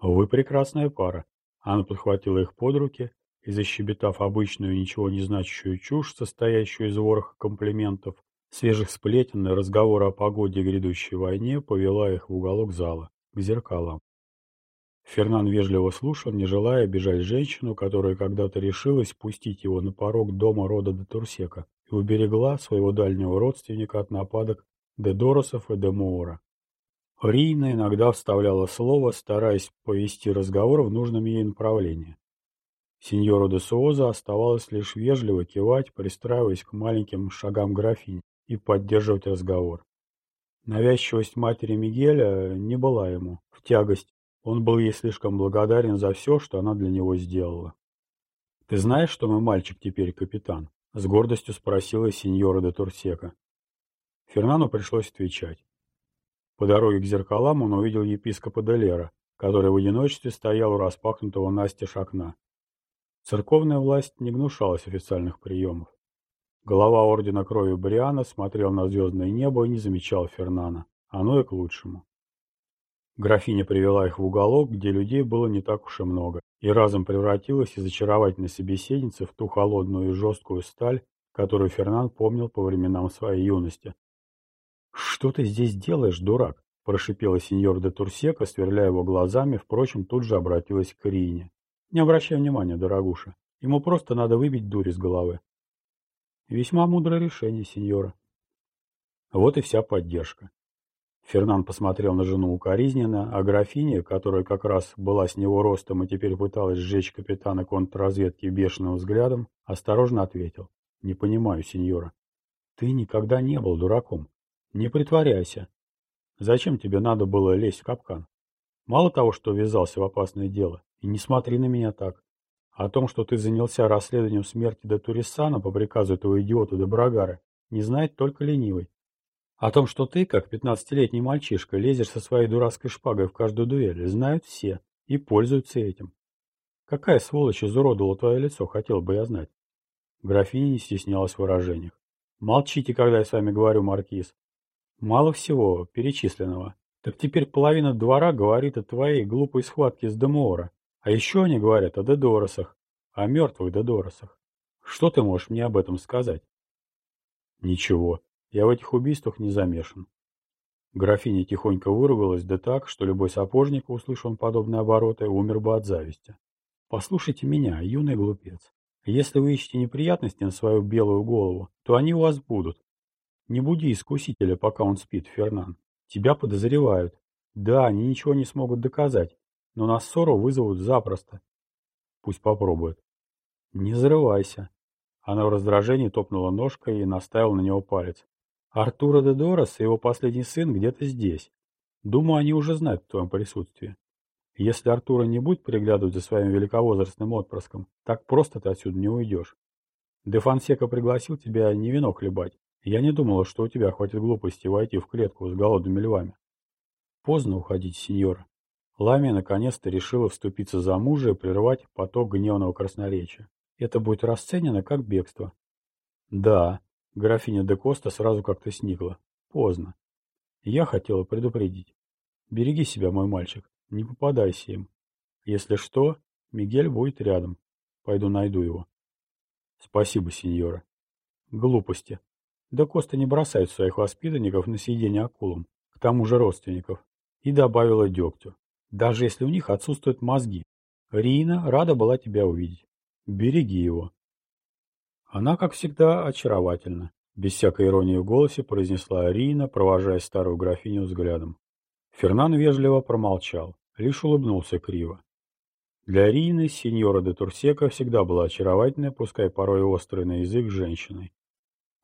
«Вы прекрасная пара». Анна подхватила их под руки и, защебетав обычную, ничего не значащую чушь, состоящую из вороха комплиментов, свежих сплетен и разговора о погоде и грядущей войне, повела их в уголок зала, к зеркалам. Фернан вежливо слушал, не желая обижать женщину, которая когда-то решилась пустить его на порог дома рода де Турсека и уберегла своего дальнего родственника от нападок де Доросов и де Моора. Рина иногда вставляла слово, стараясь повести разговор в нужном ей направлении. Сеньору де Суоза оставалось лишь вежливо кивать, пристраиваясь к маленьким шагам графини и поддерживать разговор. Навязчивость матери Мигеля не была ему в тягость, он был ей слишком благодарен за все, что она для него сделала. «Ты знаешь, что мой мальчик теперь капитан?» — с гордостью спросила сеньора де Турсека. Фернану пришлось отвечать. По дороге к зеркалам он увидел епископа Делера, который в одиночестве стоял у распахнутого настежь окна. Церковная власть не гнушалась официальных приемов. Голова ордена крови Бриана смотрел на звездное небо и не замечал Фернана. Оно и к лучшему. Графиня привела их в уголок, где людей было не так уж и много, и разом превратилась из очаровательной собеседницы в ту холодную и жесткую сталь, которую Фернан помнил по временам своей юности. «Что ты здесь делаешь, дурак?» – прошипела сеньор де Турсека, сверляя его глазами, впрочем, тут же обратилась к Рине. Не обращай внимания, дорогуша. Ему просто надо выбить дурь из головы. Весьма мудрое решение, сеньора. Вот и вся поддержка. Фернан посмотрел на жену укоризненно, а графиня, которая как раз была с него ростом и теперь пыталась сжечь капитана контрразведки бешеным взглядом, осторожно ответил. «Не понимаю, сеньора. Ты никогда не был дураком. Не притворяйся. Зачем тебе надо было лезть в капкан? Мало того, что ввязался в опасное дело, и не смотри на меня так. О том, что ты занялся расследованием смерти до Турисана по приказу этого идиота Доброгара, не знает только ленивый. О том, что ты, как пятнадцатилетний мальчишка, лезешь со своей дурацкой шпагой в каждую дуэль, знают все и пользуются этим. Какая сволочь изуродовала твое лицо, хотел бы я знать. Графиня не стеснялась в выражениях. Молчите, когда я с вами говорю, маркиз. Мало всего перечисленного. Так теперь половина двора говорит о твоей глупой схватке с Демуора. А еще они говорят о Дедоросах, о мертвых Дедоросах. Что ты можешь мне об этом сказать? Ничего, я в этих убийствах не замешан. Графиня тихонько выругалась, да так, что любой сапожник, услышав подобные обороты, умер бы от зависти. Послушайте меня, юный глупец. Если вы ищете неприятности на свою белую голову, то они у вас будут. Не буди искусителя, пока он спит, Фернан. Тебя подозревают. Да, они ничего не смогут доказать, но на ссору вызовут запросто. Пусть попробуют. Не взрывайся. Она в раздражении топнула ножкой и наставила на него палец. Артура де Дорос и его последний сын где-то здесь. Думаю, они уже знают о твоем присутствии. Если Артура не будет приглядывать за своим великовозрастным отпрыском, так просто ты отсюда не уйдешь. Де Фонсека пригласил тебя не вино хлебать, я не думала, что у тебя хватит глупости войти в клетку с голодными львами. Поздно уходить, сеньора. Ламия наконец-то решила вступиться за мужа и прервать поток гневного красноречия. Это будет расценено как бегство. Да, графиня де Коста сразу как-то сникла. Поздно. Я хотела предупредить. Береги себя, мой мальчик, не попадайся им. Если что, Мигель будет рядом. Пойду найду его. Спасибо, сеньора. Глупости. Да Коста не бросает своих воспитанников на съедение акулам, к тому же родственников. И добавила дегтю. Даже если у них отсутствуют мозги. Рина рада была тебя увидеть. Береги его. Она, как всегда, очаровательна. Без всякой иронии в голосе произнесла Рина, провожая старую графиню взглядом. Фернан вежливо промолчал, лишь улыбнулся криво. Для Рины сеньора де Турсека всегда была очаровательной, пускай порой острой на язык, женщиной.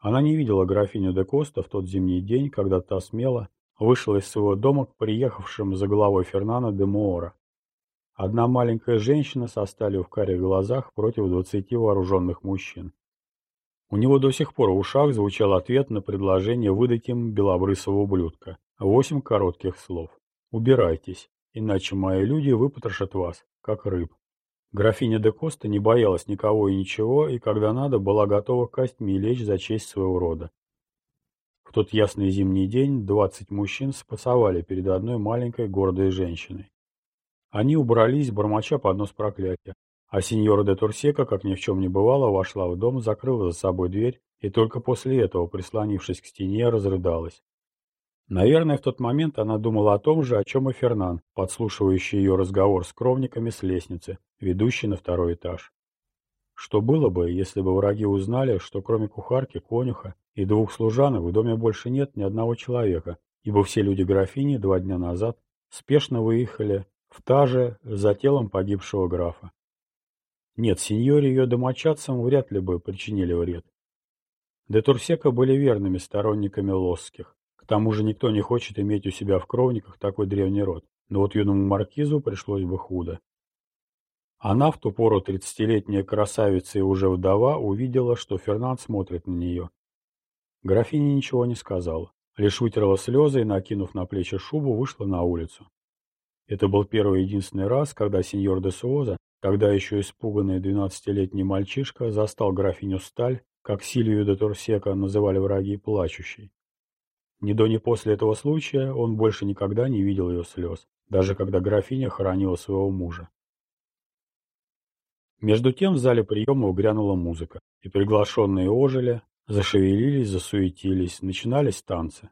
Она не видела графиню де Коста в тот зимний день, когда та смело вышла из своего дома к приехавшим за головой Фернана де Моора. Одна маленькая женщина со сталью в карих глазах против двадцати вооруженных мужчин. У него до сих пор в ушах звучал ответ на предложение выдать им белобрысого ублюдка. Восемь коротких слов. «Убирайтесь, иначе мои люди выпотрошат вас, как рыб». Графиня де Коста не боялась никого и ничего, и когда надо, была готова костьми лечь за честь своего рода. В тот ясный зимний день двадцать мужчин спасовали перед одной маленькой гордой женщиной. Они убрались, бормоча под нос проклятия. А сеньора де Турсека, как ни в чем не бывало, вошла в дом, закрыла за собой дверь и только после этого, прислонившись к стене, разрыдалась. Наверное, в тот момент она думала о том же, о чем и Фернан, подслушивающий ее разговор с кровниками с лестницы, ведущей на второй этаж. Что было бы, если бы враги узнали, что кроме кухарки, конюха и двух служанок в доме больше нет ни одного человека, ибо все люди графини два дня назад спешно выехали в Таже за телом погибшего графа. Нет, сеньоре ее домочадцам вряд ли бы причинили вред. Де Турсека были верными сторонниками лосских. К тому же никто не хочет иметь у себя в кровниках такой древний род, но вот юному маркизу пришлось бы худо. Она, в ту пору тридцатилетняя красавица и уже вдова, увидела, что Фернанд смотрит на нее. Графиня ничего не сказала, лишь вытерла слезы и, накинув на плечи шубу, вышла на улицу. Это был первый и единственный раз, когда сеньор де Суоза, тогда еще испуганный двенадцатилетний мальчишка, застал графиню Сталь, как Сильвию де Турсека называли враги, плачущей. Ни до, ни после этого случая он больше никогда не видел ее слез, даже когда графиня хоронила своего мужа. Между тем в зале приемов грянула музыка, и приглашенные ожили, зашевелились, засуетились, начинались танцы.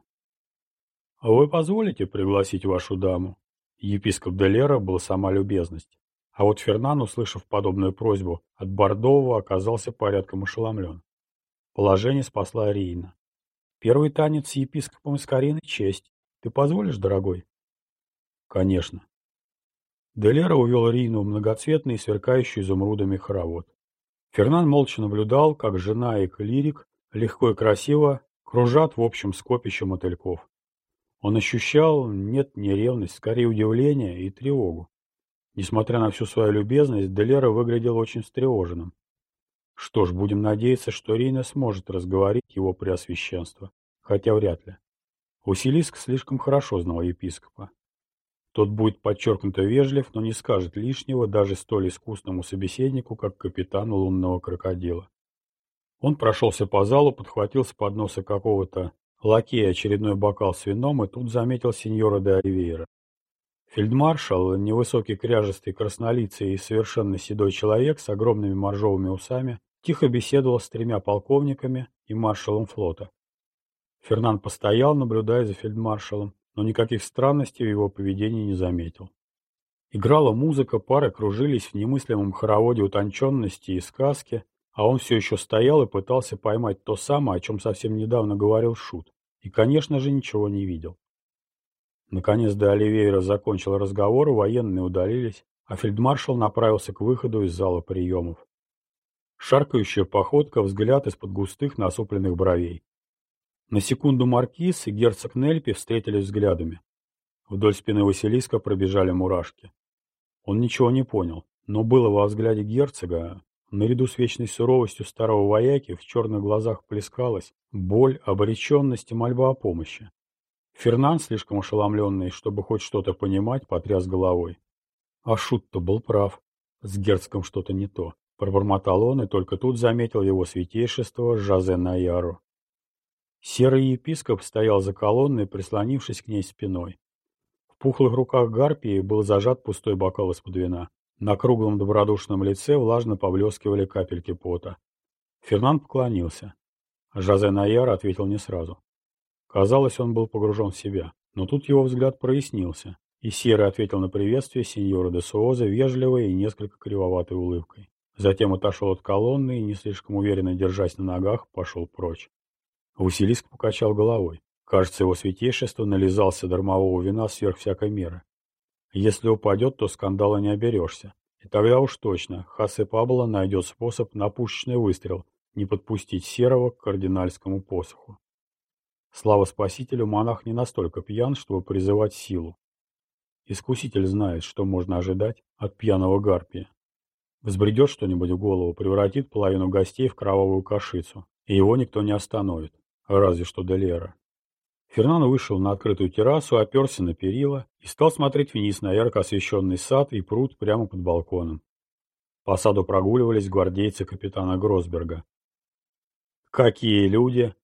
«А вы позволите пригласить вашу даму?» Епископ Делера был сама любезность. А вот Фернан, услышав подобную просьбу от Бордового, оказался порядком ошеломлен. Положение спасла Рейна. Первый танец с епископом из Карины — честь. Ты позволишь, дорогой? Конечно. Делера увел Рину в многоцветный, сверкающий изумрудами хоровод. Фернан молча наблюдал, как жена и клирик легко и красиво кружат в общем скопище мотыльков. Он ощущал, нет, не ревность, скорее удивление и тревогу. Несмотря на всю свою любезность, Делера выглядел очень встревоженным. Что ж, будем надеяться, что Рина сможет разговорить его преосвященство, хотя вряд ли. Василиск слишком хорошо знал епископа. Тот будет подчеркнуто вежлив, но не скажет лишнего даже столь искусному собеседнику, как капитану лунного крокодила. Он прошелся по залу, подхватил с подноса какого-то лакея очередной бокал с вином и тут заметил сеньора де Оливейра. Фельдмаршал, невысокий кряжестый краснолицый и совершенно седой человек с огромными моржовыми усами, тихо беседовал с тремя полковниками и маршалом флота. Фернан постоял, наблюдая за фельдмаршалом, но никаких странностей в его поведении не заметил. Играла музыка, пары кружились в немыслимом хороводе утонченности и сказки, а он все еще стоял и пытался поймать то самое, о чем совсем недавно говорил Шут, и, конечно же, ничего не видел. Наконец до Оливейра закончил разговор, военные удалились, а фельдмаршал направился к выходу из зала приемов. Шаркающая походка, взгляд из-под густых насупленных бровей. На секунду маркиз и герцог Нельпи встретились взглядами. Вдоль спины Василиска пробежали мурашки. Он ничего не понял, но было во взгляде герцога, наряду с вечной суровостью старого вояки, в черных глазах плескалась боль, обреченность и мольба о помощи. Фернан, слишком ошеломленный, чтобы хоть что-то понимать, потряс головой. А Шут-то был прав. С герцком что-то не то. Пробормотал он, и только тут заметил его святейшество Жозе Наяру. Серый епископ стоял за колонной, прислонившись к ней спиной. В пухлых руках гарпии был зажат пустой бокал из-под вина. На круглом добродушном лице влажно поблескивали капельки пота. Фернан поклонился. Жозе Наяр ответил не сразу. Казалось, он был погружен в себя, но тут его взгляд прояснился, и Серый ответил на приветствие сеньора де Суоза вежливой и несколько кривоватой улыбкой. Затем отошел от колонны и, не слишком уверенно держась на ногах, пошел прочь. Василиск покачал головой. Кажется, его святейшество нализался дармового вина сверх всякой меры. Если упадет, то скандала не оберешься. И тогда уж точно Хасе Пабло найдет способ на пушечный выстрел не подпустить Серого к кардинальскому посоху. Слава Спасителю, монах не настолько пьян, чтобы призывать силу. Искуситель знает, что можно ожидать от пьяного гарпия. Взбредет что-нибудь в голову, превратит половину гостей в кровавую кашицу, и его никто не остановит, разве что Делера. Фернандо вышел на открытую террасу, оперся на перила и стал смотреть вниз на ярко освещенный сад и пруд прямо под балконом. По саду прогуливались гвардейцы капитана Гросберга. «Какие люди!»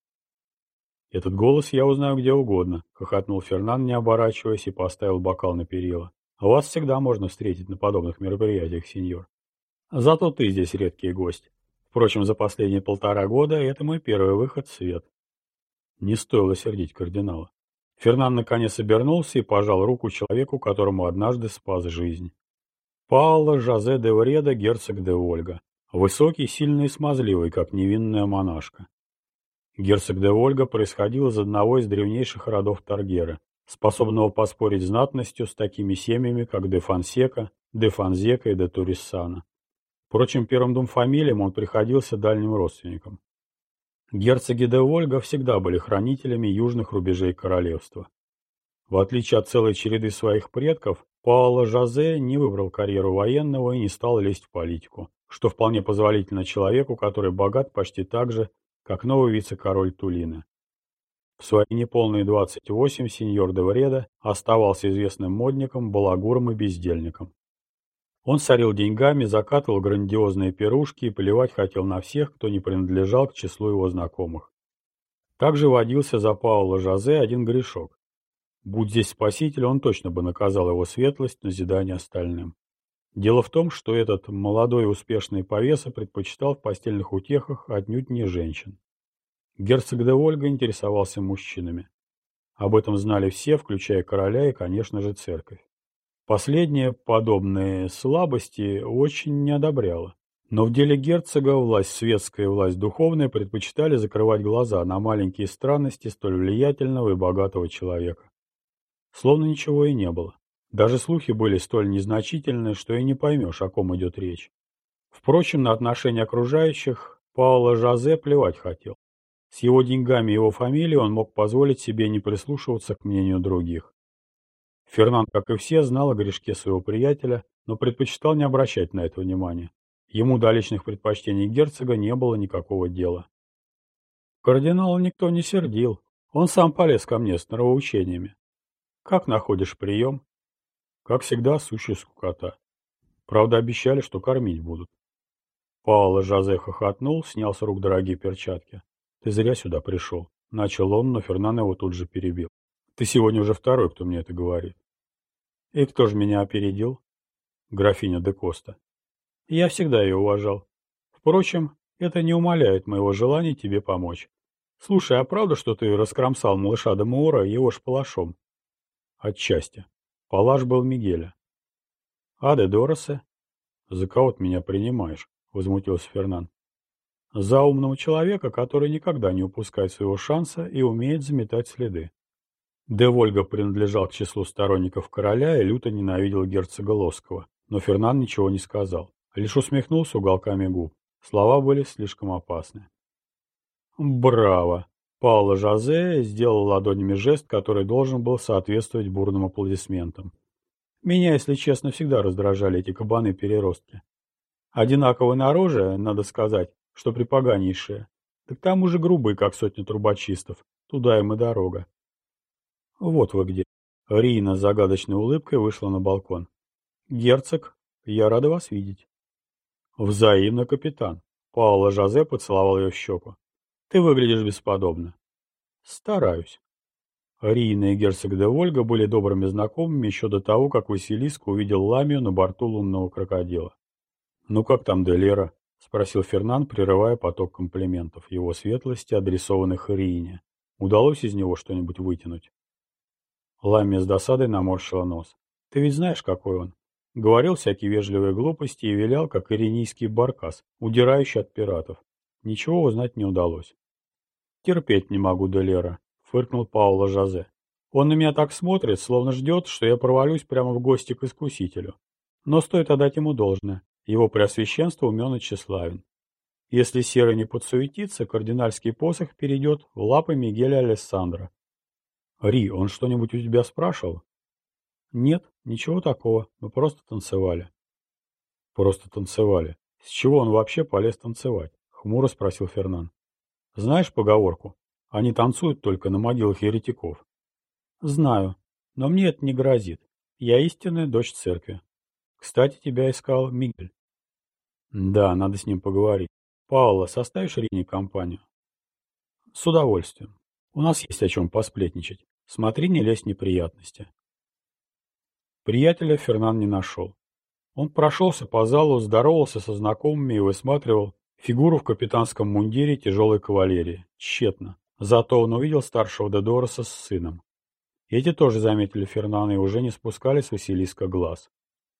«Этот голос я узнаю где угодно», — хохотнул Фернан, не оборачиваясь, и поставил бокал на перила. Вас всегда можно встретить на подобных мероприятиях, сеньор. Зато ты здесь редкий гость. Впрочем, за последние полтора года это мой первый выход в свет. Не стоило сердить кардинала. Фернан наконец обернулся и пожал руку человеку, которому однажды спас жизнь. Паоло Жозе де Вреда, герцог де Ольга. Высокий, сильный и смазливый, как невинная монашка. Герцог де Ольга происходил из одного из древнейших родов Таргера, способного поспорить знатностью с такими семьями, как де Фансека, де Фанзека и де Туриссана. Впрочем, первым двум фамилиям он приходился дальним родственником. Герцоги де Ольга всегда были хранителями южных рубежей королевства. В отличие от целой череды своих предков, Паоло Жозе не выбрал карьеру военного и не стал лезть в политику, что вполне позволительно человеку, который богат почти так же, как новый вице-король Тулина. В свои неполные 28 сеньор де Вреда оставался известным модником, балагуром и бездельником. Он сорил деньгами, закатывал грандиозные пирушки и плевать хотел на всех, кто не принадлежал к числу его знакомых. Также водился за Паула Жозе один грешок. Будь здесь спаситель, он точно бы наказал его светлость на зидание остальным. Дело в том, что этот молодой успешный повеса предпочитал в постельных утехах отнюдь не женщин. Герцог де Ольга интересовался мужчинами. Об этом знали все, включая короля и, конечно же, церковь. Последнее подобные слабости очень не одобряло. Но в деле герцога власть светская и власть духовная предпочитали закрывать глаза на маленькие странности столь влиятельного и богатого человека. Словно ничего и не было. Даже слухи были столь незначительны, что и не поймешь, о ком идет речь. Впрочем, на отношения окружающих Паула Жозе плевать хотел. С его деньгами и его фамилией он мог позволить себе не прислушиваться к мнению других. Фернанд, как и все, знал о грешке своего приятеля, но предпочитал не обращать на это внимания. Ему до личных предпочтений герцога не было никакого дела. Кардинала никто не сердил. Он сам полез ко мне с нравоучениями. Как находишь прием? Как всегда, сущая скукота. Правда, обещали, что кормить будут. Паула Жозе хохотнул, снял с рук дорогие перчатки. Ты зря сюда пришел. Начал он, но Фернан его тут же перебил. Ты сегодня уже второй, кто мне это говорит. И кто же меня опередил? Графиня де Коста. Я всегда ее уважал. Впрочем, это не умаляет моего желания тебе помочь. Слушай, а правда, что ты раскромсал малыша де Муора его шпалашом? Отчасти. Палаш был Мигеля. А де Доросе? За кого ты меня принимаешь? Возмутился Фернан. За умного человека, который никогда не упускает своего шанса и умеет заметать следы. Де Вольга принадлежал к числу сторонников короля и люто ненавидел герцога Лоскова, но Фернан ничего не сказал, лишь усмехнулся уголками губ. Слова были слишком опасны. «Браво!» Пауло Жозе сделал ладонями жест, который должен был соответствовать бурным аплодисментам. Меня, если честно, всегда раздражали эти кабаны-переростки. Одинаково на оружие, надо сказать, что припоганейшие, так к тому же грубые, как сотни трубочистов. Туда им и дорога. «Вот вы где». Рина с загадочной улыбкой вышла на балкон. «Герцог, я рада вас видеть». «Взаимно, капитан». Паула Жозе поцеловал ее в щеку. «Ты выглядишь бесподобно». «Стараюсь». Рина и герцог де Вольга были добрыми знакомыми еще до того, как Василиск увидел ламию на борту лунного крокодила. «Ну как там Делера?» — спросил Фернан, прерывая поток комплиментов его светлости, адресованных Рине. «Удалось из него что-нибудь вытянуть?» Ламия с досадой наморщила нос. «Ты ведь знаешь, какой он?» Говорил всякие вежливые глупости и вилял, как иринийский баркас, удирающий от пиратов. Ничего узнать не удалось. «Терпеть не могу, Делера», — фыркнул Паула Жозе. «Он на меня так смотрит, словно ждет, что я провалюсь прямо в гости к искусителю. Но стоит отдать ему должное. Его преосвященство умен и тщеславен. Если Серый не подсуетится, кардинальский посох перейдет в лапы Мигеля Алессандро, Ри, он что-нибудь у тебя спрашивал? Нет, ничего такого. Мы просто танцевали. Просто танцевали. С чего он вообще полез танцевать? Хмуро спросил Фернан. Знаешь поговорку? Они танцуют только на могилах еретиков. Знаю, но мне это не грозит. Я истинная дочь церкви. Кстати, тебя искал Мигель. Да, надо с ним поговорить. Паула, составишь Рине компанию? С удовольствием. У нас есть о чем посплетничать. Смотри, не лезь в неприятности. Приятеля Фернан не нашел. Он прошелся по залу, здоровался со знакомыми и высматривал фигуру в капитанском мундире тяжелой кавалерии. Тщетно. Зато он увидел старшего Дедороса с сыном. Эти тоже заметили Фернана и уже не спускали с Василиска глаз.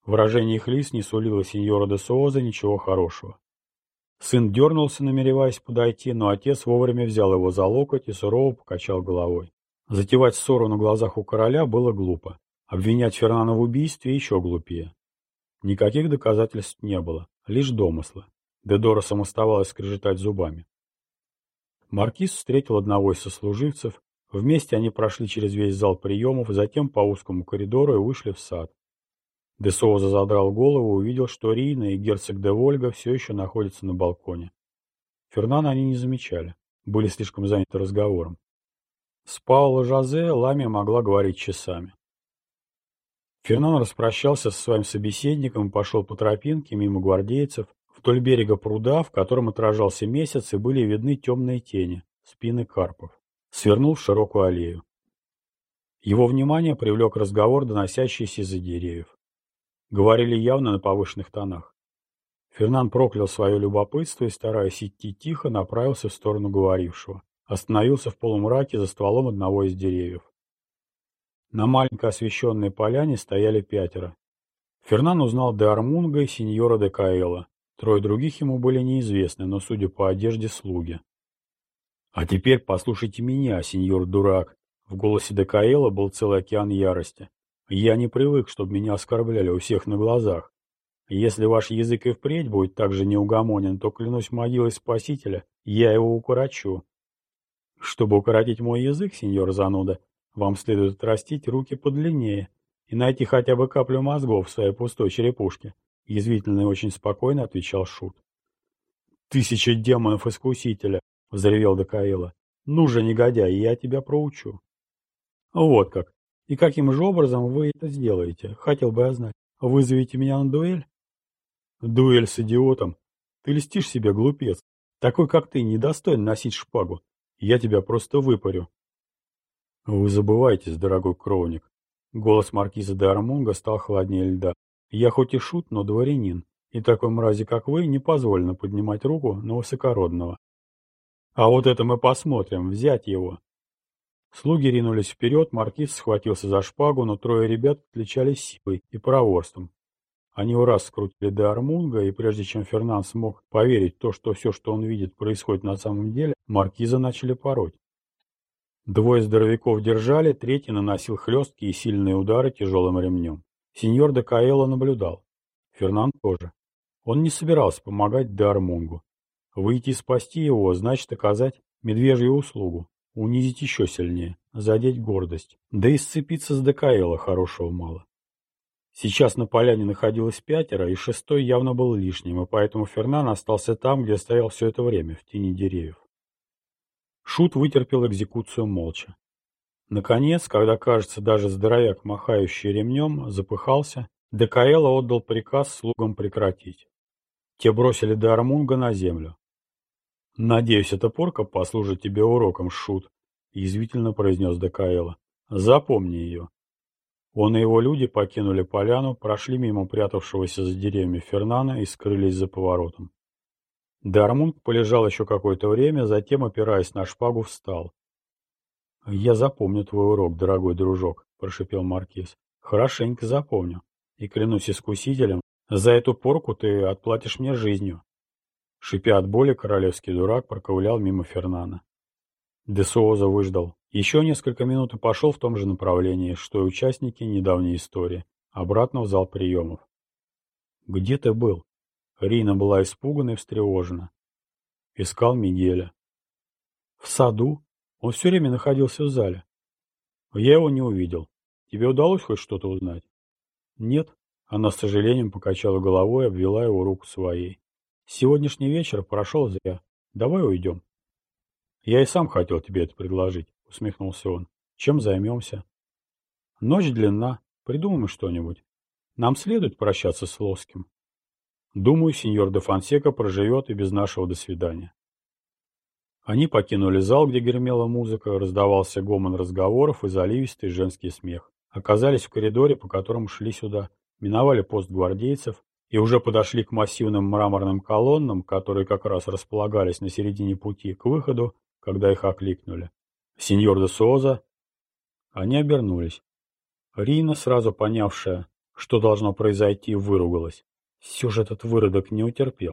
Выражение их лиц не сулило сеньора де Суоза ничего хорошего. Сын дернулся, намереваясь подойти, но отец вовремя взял его за локоть и сурово покачал головой. Затевать ссору на глазах у короля было глупо. Обвинять Фернана в убийстве еще глупее. Никаких доказательств не было, лишь домыслы. Дедоросом оставалось скрежетать зубами. Маркиз встретил одного из сослуживцев. Вместе они прошли через весь зал приемов, затем по узкому коридору и вышли в сад. Де Соуза задрал голову увидел, что Рина и герцог де Вольга все еще находятся на балконе. Фернана они не замечали, были слишком заняты разговором. С Пауло Жозе Ламия могла говорить часами. Фернан распрощался со своим собеседником и пошел по тропинке мимо гвардейцев вдоль берега пруда, в котором отражался месяц и были видны темные тени, спины карпов. Свернул в широкую аллею. Его внимание привлек разговор, доносящийся из-за деревьев. Говорили явно на повышенных тонах. Фернан проклял свое любопытство и, стараясь идти тихо, направился в сторону говорившего. Остановился в полумраке за стволом одного из деревьев. На маленькой освещенной поляне стояли пятеро. Фернан узнал де Армунга и сеньора де Каэла. Трое других ему были неизвестны, но, судя по одежде, слуги. «А теперь послушайте меня, сеньор дурак!» В голосе Декаэла был целый океан ярости. Я не привык, чтобы меня оскорбляли у всех на глазах. Если ваш язык и впредь будет так же неугомонен, то, клянусь могилой Спасителя, я его укорочу. Чтобы укоротить мой язык, сеньор зануда, вам следует отрастить руки подлиннее и найти хотя бы каплю мозгов в своей пустой черепушке, язвительно и очень спокойно отвечал Шут. «Тысяча демонов-искусителя!» — взревел Дакаила. «Ну же, негодяй, я тебя проучу». «Вот как. И каким же образом вы это сделаете? Хотел бы я знать. Вызовите меня на дуэль? Дуэль с идиотом? Ты льстишь себе, глупец. Такой, как ты, недостоин носить шпагу. Я тебя просто выпарю. Вы забываетесь, дорогой кровник. Голос маркиза де Армунга стал холоднее льда. Я хоть и шут, но дворянин. И такой мрази, как вы, не позволено поднимать руку на высокородного. А вот это мы посмотрим, взять его. Слуги ринулись вперед, маркиз схватился за шпагу, но трое ребят отличались силой и проворством. Они в раз скрутили до Армунга, и прежде чем Фернан смог поверить в то, что все, что он видит, происходит на самом деле, маркиза начали пороть. Двое здоровяков держали, третий наносил хлесткие и сильные удары тяжелым ремнем. Сеньор де Каэло наблюдал. Фернан тоже. Он не собирался помогать де Армунгу. Выйти спасти его значит оказать медвежью услугу. Унизить еще сильнее, задеть гордость. Да и сцепиться с ДКЛа хорошего мало. Сейчас на поляне находилось пятеро, и шестой явно был лишним, и поэтому Фернан остался там, где стоял все это время, в тени деревьев. Шут вытерпел экзекуцию молча. Наконец, когда, кажется, даже здоровяк, махающий ремнем, запыхался, Декаэла отдал приказ слугам прекратить. Те бросили Дармунга на землю. «Надеюсь, эта порка послужит тебе уроком, Шут», — язвительно произнес Декаэла. «Запомни ее». Он и его люди покинули поляну, прошли мимо прятавшегося за деревьями Фернана и скрылись за поворотом. Дармунг полежал еще какое-то время, затем, опираясь на шпагу, встал. «Я запомню твой урок, дорогой дружок», — прошипел Маркиз. «Хорошенько запомню. И клянусь искусителем, за эту порку ты отплатишь мне жизнью. Шипя от боли, королевский дурак проковылял мимо Фернана. Десуоза выждал. Еще несколько минут и пошел в том же направлении, что и участники недавней истории, обратно в зал приемов. «Где ты был?» Рина была испугана и встревожена. Искал Мигеля. «В саду? Он все время находился в зале. Я его не увидел. Тебе удалось хоть что-то узнать?» «Нет». Она с сожалением покачала головой и обвела его руку своей. Сегодняшний вечер прошел зря. Давай уйдем. Я и сам хотел тебе это предложить, усмехнулся он. Чем займемся? Ночь длинна. Придумаем что-нибудь. Нам следует прощаться с Лоским. Думаю, сеньор де Фонсека проживет и без нашего до свидания. Они покинули зал, где гремела музыка, раздавался гомон разговоров и заливистый женский смех. оказались в коридоре, по которому шли сюда, миновали пост гвардейцев и уже подошли к массивным мраморным колоннам, которые как раз располагались на середине пути к выходу, когда их окликнули. «Сеньор де Соза!» Они обернулись. Рина, сразу понявшая, что должно произойти, выругалась. Все же этот выродок не утерпел.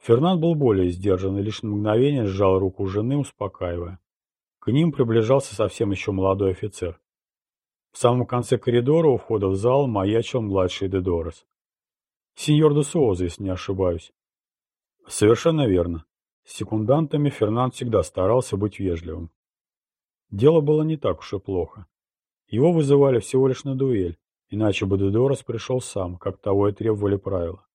Фернанд был более сдержан и лишь на мгновение сжал руку жены, успокаивая. К ним приближался совсем еще молодой офицер. В самом конце коридора у входа в зал маячил младший Дедорос. Сеньор де Суоза, если не ошибаюсь. Совершенно верно. С секундантами Фернанд всегда старался быть вежливым. Дело было не так уж и плохо. Его вызывали всего лишь на дуэль, иначе бы Дедорос пришел сам, как того и требовали правила.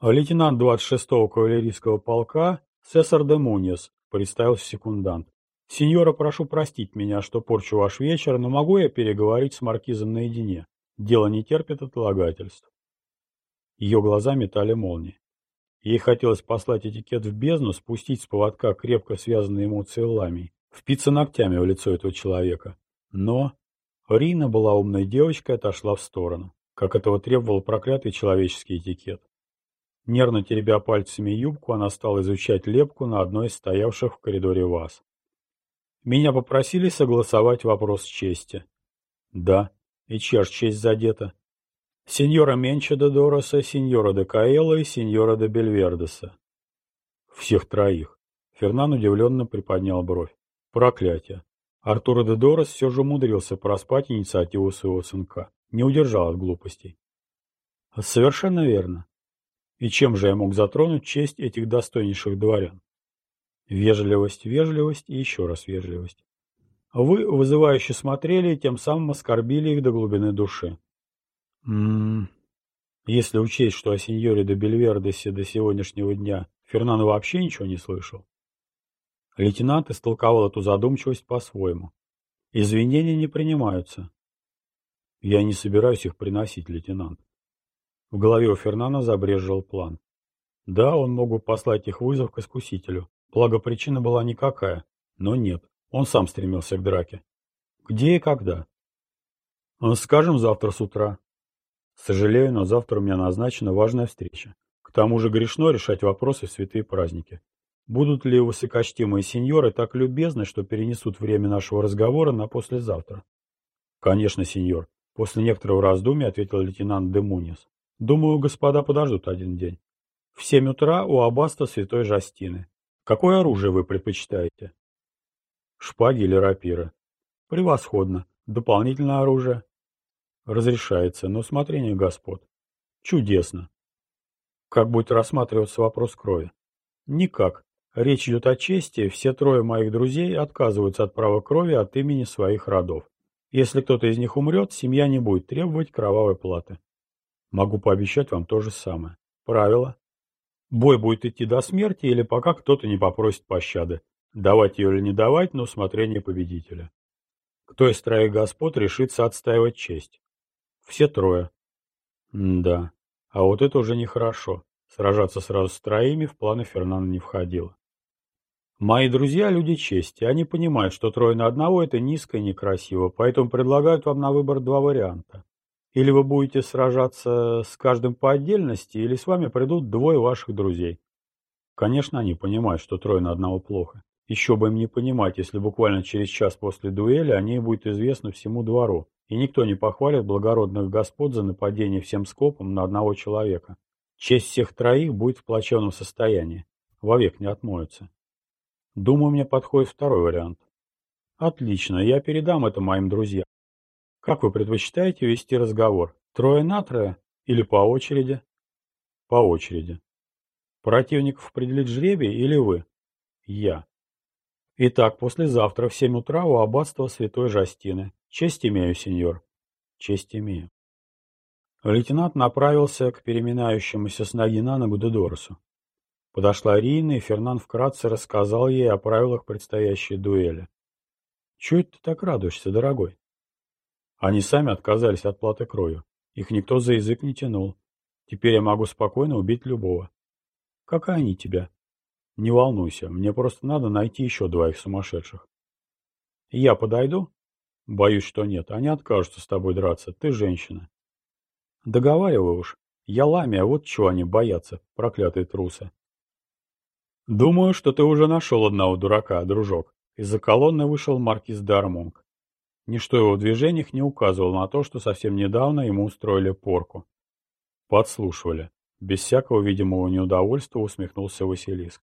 Лейтенант 26-го кавалерийского полка Сесар де Муньес представился секундант. «Сеньора, прошу простить меня, что порчу ваш вечер, но могу я переговорить с маркизом наедине? Дело не терпит отлагательств». Ее глаза метали молнии. Ей хотелось послать этикет в бездну, спустить с поводка крепко связанные эмоции ламий, впиться ногтями в лицо этого человека. Но Рина была умной девочкой и отошла в сторону, как этого требовал проклятый человеческий этикет. Нервно теребя пальцами юбку, она стала изучать лепку на одной из стоявших в коридоре ваз. Меня попросили согласовать вопрос чести. Да, и ж честь задета? Сеньора Менча де Дороса, сеньора де Каэла и сеньора де Бельвердеса. Всех троих. Фернан удивленно приподнял бровь. Проклятие. Артур де Дорос все же умудрился проспать инициативу своего сынка. Не удержал от глупостей. Совершенно верно. И чем же я мог затронуть честь этих достойнейших дворян? Вежливость, вежливость и еще раз вежливость. Вы вызывающе смотрели и тем самым оскорбили их до глубины души. Если учесть, что о сеньоре де Бельвердесе до сегодняшнего дня Фернандо вообще ничего не слышал. Лейтенант истолковал эту задумчивость по-своему. Извинения не принимаются. Я не собираюсь их приносить, лейтенант. В голове у Фернана забрежил план. Да, он мог бы послать их вызов к искусителю, Благо, причина была никакая. Но нет, он сам стремился к драке. Где и когда? «Ну, скажем, завтра с утра. Сожалею, но завтра у меня назначена важная встреча. К тому же грешно решать вопросы в святые праздники. Будут ли высокочтимые сеньоры так любезны, что перенесут время нашего разговора на послезавтра? Конечно, сеньор. После некоторого раздумья ответил лейтенант де Мунис. Думаю, господа подождут один день. В семь утра у аббаста святой Жастины. Какое оружие вы предпочитаете? Шпаги или рапиры? Превосходно. Дополнительное оружие? Разрешается, но смотрение господ. Чудесно. Как будет рассматриваться вопрос крови? Никак. Речь идет о чести, все трое моих друзей отказываются от права крови от имени своих родов. Если кто-то из них умрет, семья не будет требовать кровавой платы. Могу пообещать вам то же самое. Правило Бой будет идти до смерти или пока кто-то не попросит пощады. Давать ее или не давать, но усмотрение победителя. Кто из троих господ решится отстаивать честь? Все трое. М да. А вот это уже нехорошо. Сражаться сразу с троими в планы Фернанда не входило. Мои друзья – люди чести. Они понимают, что трое на одного – это низко и некрасиво, поэтому предлагают вам на выбор два варианта. Или вы будете сражаться с каждым по отдельности, или с вами придут двое ваших друзей. Конечно, они понимают, что трое на одного плохо. Еще бы им не понимать, если буквально через час после дуэли о ней будет известно всему двору, и никто не похвалит благородных господ за нападение всем скопом на одного человека. Честь всех троих будет в плачевном состоянии. Вовек не отмоется. Думаю, мне подходит второй вариант. Отлично, я передам это моим друзьям. Как вы предпочитаете вести разговор? Трое на трое или по очереди? По очереди. Противников определить жребий или вы? Я. Итак, послезавтра в семь утра у аббатства Святой Жастины. Честь имею, сеньор. Честь имею. Лейтенант направился к переминающемуся с ноги на ногу Дедоросу. Подошла Рина, и Фернан вкратце рассказал ей о правилах предстоящей дуэли. «Чего ты так радуешься, дорогой?» Они сами отказались от платы кровью. Их никто за язык не тянул. Теперь я могу спокойно убить любого. Какая они тебя? Не волнуйся, мне просто надо найти еще двоих сумасшедших. Я подойду? Боюсь, что нет. Они откажутся с тобой драться. Ты женщина. Договаривай уж. Я ламия, вот чего они боятся, проклятые трусы. Думаю, что ты уже нашел одного дурака, дружок. Из-за колонны вышел маркиз Дармунг. Ничто его в движениях не указывало на то, что совсем недавно ему устроили порку. Подслушивали. Без всякого видимого неудовольствия усмехнулся Василиск.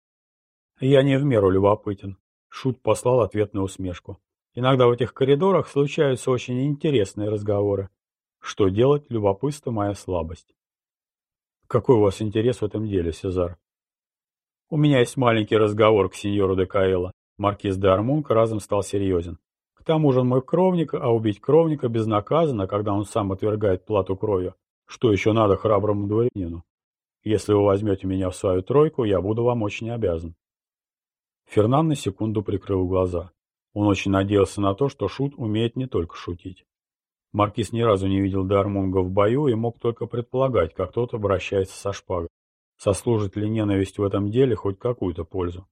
Я не в меру любопытен. Шут послал ответную усмешку. Иногда в этих коридорах случаются очень интересные разговоры. Что делать, любопытство моя слабость. Какой у вас интерес в этом деле, Сезар? У меня есть маленький разговор к сеньору де Каэлло. Маркиз де Армунк разом стал серьезен. К тому же он мой кровник, а убить кровника безнаказанно, когда он сам отвергает плату кровью. Что еще надо храброму дворянину? Если вы возьмете меня в свою тройку, я буду вам очень обязан. Фернан на секунду прикрыл глаза. Он очень надеялся на то, что Шут умеет не только шутить. Маркиз ни разу не видел Дармунга в бою и мог только предполагать, как тот обращается со шпагой. Сослужит ли ненависть в этом деле хоть какую-то пользу?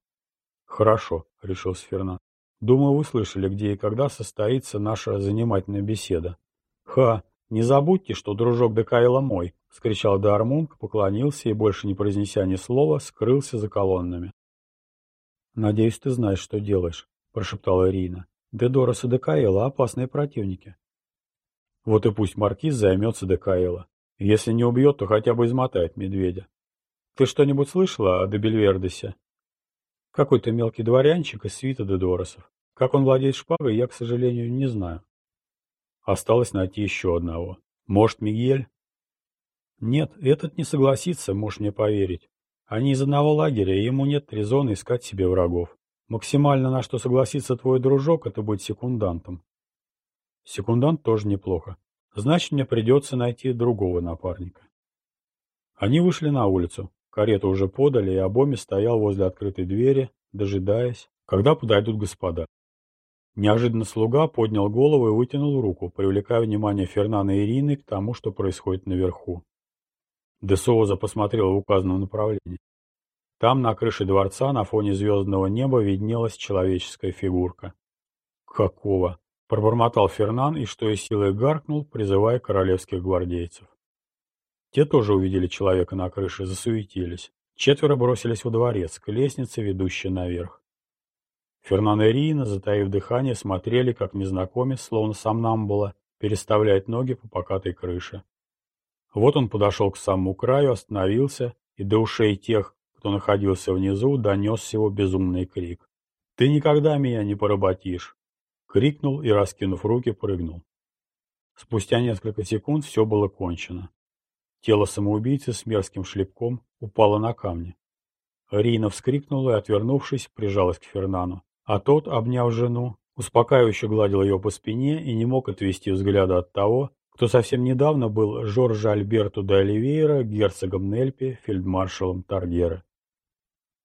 «Хорошо», — решил Фернан. «Думаю, вы слышали, где и когда состоится наша занимательная беседа». «Ха! Не забудьте, что дружок Декаэла мой!» — скричал Дармунг, поклонился и, больше не произнеся ни слова, скрылся за колоннами. «Надеюсь, ты знаешь, что делаешь», — прошептала Ирина. «Дедорос и Декаэла — опасные противники». Вот и пусть маркиз займется Декаэла. Если не убьет, то хотя бы измотает медведя. Ты что-нибудь слышала о Дебельвердесе? Какой-то мелкий дворянчик из свита Дедоросов. Как он владеет шпагой, я, к сожалению, не знаю. Осталось найти еще одного. Может, Мигель? Нет, этот не согласится, можешь мне поверить. Они из одного лагеря, и ему нет резона искать себе врагов. Максимально на что согласится твой дружок, это быть секундантом. Секундант тоже неплохо. Значит, мне придется найти другого напарника. Они вышли на улицу. Карету уже подали, и Обоми стоял возле открытой двери, дожидаясь, когда подойдут господа. Неожиданно слуга поднял голову и вытянул руку, привлекая внимание Фернана и Ирины к тому, что происходит наверху. Десоуза посмотрел в указанном направлении. Там, на крыше дворца, на фоне звездного неба, виднелась человеческая фигурка. «Какого?» — пробормотал Фернан и, что из силы, гаркнул, призывая королевских гвардейцев. Те тоже увидели человека на крыше, засуетились. Четверо бросились во дворец, к лестнице, ведущей наверх. Фернан и Рина, затаив дыхание, смотрели, как незнакомец, словно сам нам было, переставляет ноги по покатой крыше. Вот он подошел к самому краю, остановился, и до ушей тех, кто находился внизу, донес его безумный крик. «Ты никогда меня не поработишь!» Крикнул и, раскинув руки, прыгнул. Спустя несколько секунд все было кончено. Тело самоубийцы с мерзким шлепком упало на камни. Рина вскрикнула и, отвернувшись, прижалась к Фернану. А тот, обняв жену, успокаивающе гладил ее по спине и не мог отвести взгляда от того, кто совсем недавно был Жоржа Альберто де Оливейра, герцогом Нельпи, фельдмаршалом Таргера.